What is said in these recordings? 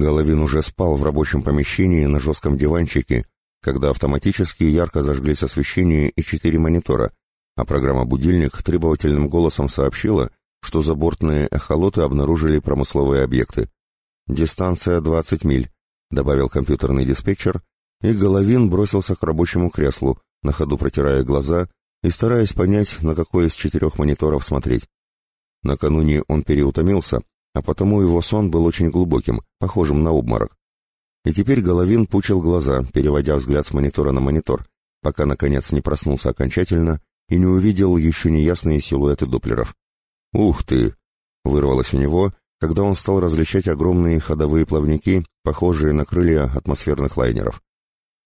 Головин уже спал в рабочем помещении на жестком диванчике, когда автоматически ярко зажглись освещение и четыре монитора, а программа «Будильник» требовательным голосом сообщила, что забортные эхолоты обнаружили промысловые объекты. «Дистанция 20 миль», — добавил компьютерный диспетчер, и Головин бросился к рабочему креслу, на ходу протирая глаза и стараясь понять, на какой из четырех мониторов смотреть. Накануне он переутомился, а потому его сон был очень глубоким, похожим на обморок. И теперь Головин пучил глаза, переводя взгляд с монитора на монитор, пока, наконец, не проснулся окончательно и не увидел еще неясные силуэты доплеров. «Ух ты!» — вырвалось у него, когда он стал различать огромные ходовые плавники, похожие на крылья атмосферных лайнеров.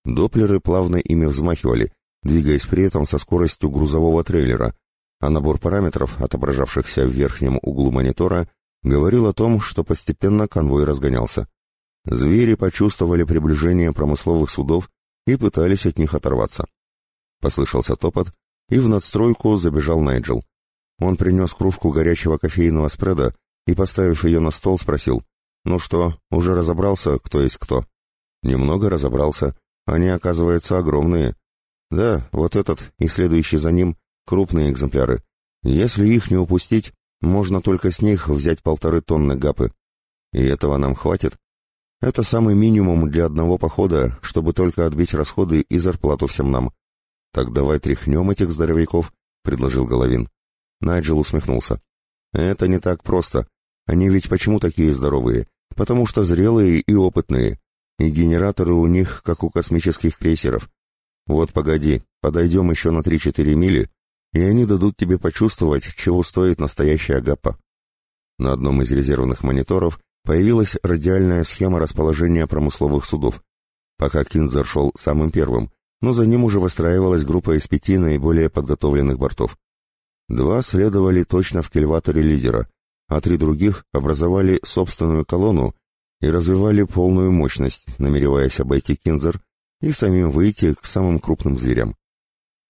Доплеры плавно ими взмахивали, двигаясь при этом со скоростью грузового трейлера, а набор параметров, отображавшихся в верхнем углу монитора, говорил о том, что постепенно конвой разгонялся. Звери почувствовали приближение промысловых судов и пытались от них оторваться. Послышался топот, и в надстройку забежал Найджел. Он принес кружку горячего кофейного спреда и, поставив ее на стол, спросил, «Ну что, уже разобрался, кто есть кто?» «Немного разобрался. Они, оказывается, огромные. Да, вот этот и следующий за ним — крупные экземпляры. Если их не упустить, можно только с них взять полторы тонны гапы. И этого нам хватит? Это самый минимум для одного похода, чтобы только отбить расходы и зарплату всем нам. Так давай тряхнем этих здоровяков, — предложил Головин. Найджел усмехнулся. Это не так просто. Они ведь почему такие здоровые? Потому что зрелые и опытные. И генераторы у них, как у космических крейсеров. Вот погоди, подойдем еще на 3-4 мили, и они дадут тебе почувствовать, чего стоит настоящая гаппа. На одном из резервных мониторов появилась радиальная схема расположения промысловых судов. Пока Кинзер шел самым первым, но за ним уже выстраивалась группа из пяти наиболее подготовленных бортов. Два следовали точно в кельваторе лидера, а три других образовали собственную колонну и развивали полную мощность, намереваясь обойти Кинзер и самим выйти к самым крупным зверям.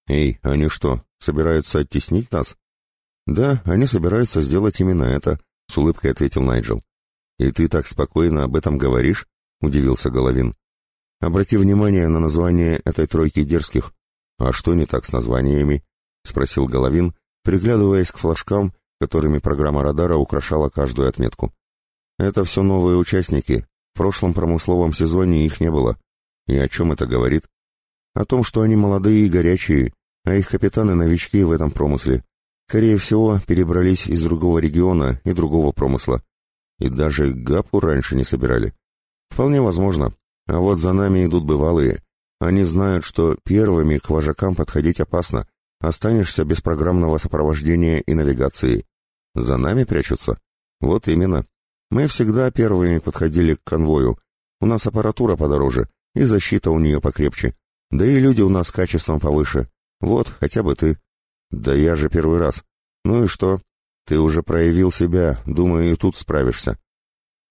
«Эй, они что, собираются оттеснить нас?» «Да, они собираются сделать именно это», — с улыбкой ответил Найджел. «И ты так спокойно об этом говоришь?» — удивился Головин. «Обрати внимание на название этой тройки дерзких». «А что не так с названиями?» — спросил Головин, приглядываясь к флажкам, которыми программа радара украшала каждую отметку. «Это все новые участники. В прошлом промысловом сезоне их не было. И о чем это говорит? О том, что они молодые и горячие, а их капитаны-новички в этом промысле. Скорее всего, перебрались из другого региона и другого промысла. И даже ГАПу раньше не собирали. Вполне возможно. А вот за нами идут бывалые. Они знают, что первыми к вожакам подходить опасно. Останешься без программного сопровождения и навигации. За нами прячутся? Вот именно. Мы всегда первыми подходили к конвою. У нас аппаратура подороже, и защита у нее покрепче. Да и люди у нас качеством повыше. Вот, хотя бы ты. Да я же первый раз. Ну и что? Ты уже проявил себя, думаю, и тут справишься.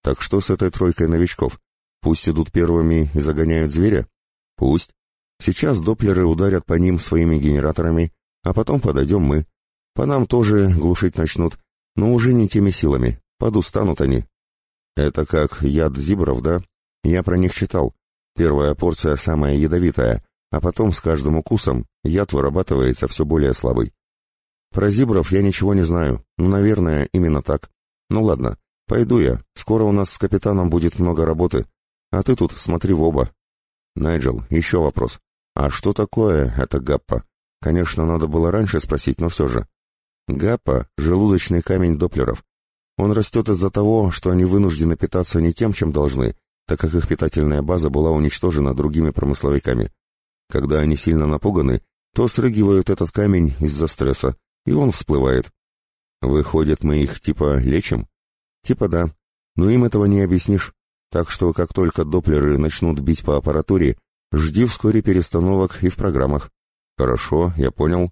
Так что с этой тройкой новичков? Пусть идут первыми и загоняют зверя? Пусть. Сейчас доплеры ударят по ним своими генераторами, а потом подойдем мы. По нам тоже глушить начнут, но уже не теми силами. Подустанут они. Это как яд зибров, да? Я про них читал. Первая порция самая ядовитая, а потом с каждым укусом яд вырабатывается все более слабый. Про зибров я ничего не знаю, но, наверное, именно так. Ну ладно, пойду я, скоро у нас с капитаном будет много работы, а ты тут смотри в оба. Найджел, еще вопрос. А что такое это гаппа? Конечно, надо было раньше спросить, но все же. Гаппа — желудочный камень доплеров. Он растет из-за того, что они вынуждены питаться не тем, чем должны, так как их питательная база была уничтожена другими промысловиками. Когда они сильно напуганы, то срыгивают этот камень из-за стресса, и он всплывает. Выходит, мы их типа лечим? Типа да, но им этого не объяснишь. Так что как только доплеры начнут бить по аппаратуре, жди вскоре перестановок и в программах. Хорошо, я понял.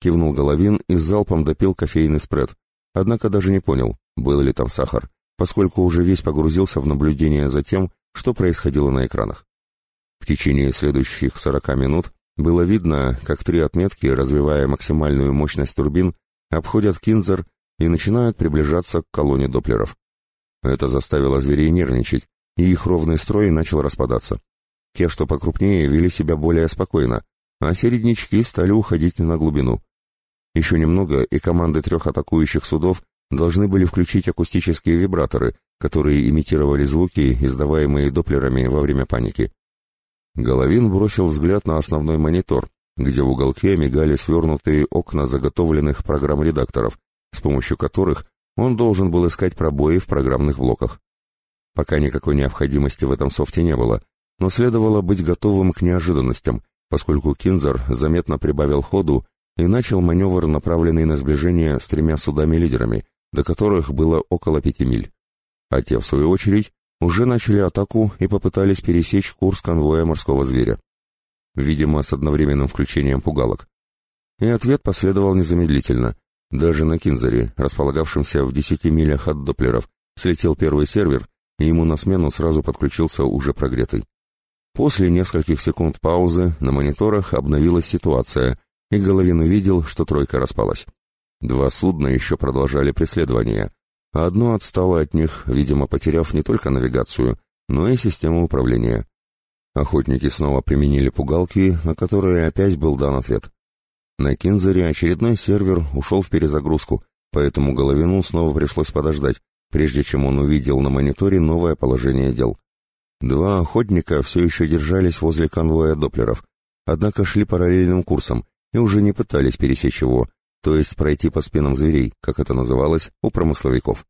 Кивнул Головин и залпом допил кофейный спред. Однако даже не понял, был ли там сахар, поскольку уже весь погрузился в наблюдение за тем, что происходило на экранах. Течение следующих 40 минут было видно, как три отметки, развивая максимальную мощность турбин, обходят Кинзер и начинают приближаться к колонне доплеров. Это заставило зверей нервничать, и их ровный строй начал распадаться. Те, что покрупнее, вели себя более спокойно, а середнячки стали уходить на глубину. Еще немного, и команды трех атакующих судов должны были включить акустические вибраторы, которые имитировали звуки, издаваемые доплерами во время паники. Головин бросил взгляд на основной монитор, где в уголке мигали свернутые окна заготовленных программ редакторов, с помощью которых он должен был искать пробои в программных блоках. Пока никакой необходимости в этом софте не было, но следовало быть готовым к неожиданностям, поскольку Кинзер заметно прибавил ходу и начал маневр, направленный на сближение с тремя судами-лидерами, до которых было около пяти миль. А те, в свою очередь, уже начали атаку и попытались пересечь курс конвоя морского зверя. Видимо, с одновременным включением пугалок. И ответ последовал незамедлительно. Даже на Кинзере, располагавшемся в десяти милях от Доплеров, слетел первый сервер, и ему на смену сразу подключился уже прогретый. После нескольких секунд паузы на мониторах обновилась ситуация, и Головин увидел, что тройка распалась. Два судна еще продолжали преследование, одно отстало от них, видимо, потеряв не только навигацию, но и систему управления. Охотники снова применили пугалки, на которые опять был дан ответ. На Кинзере очередной сервер ушел в перезагрузку, поэтому Головину снова пришлось подождать, прежде чем он увидел на мониторе новое положение дел. Два охотника все еще держались возле конвоя доплеров, однако шли параллельным курсом и уже не пытались пересечь его, то есть пройти по спинам зверей, как это называлось у промысловиков.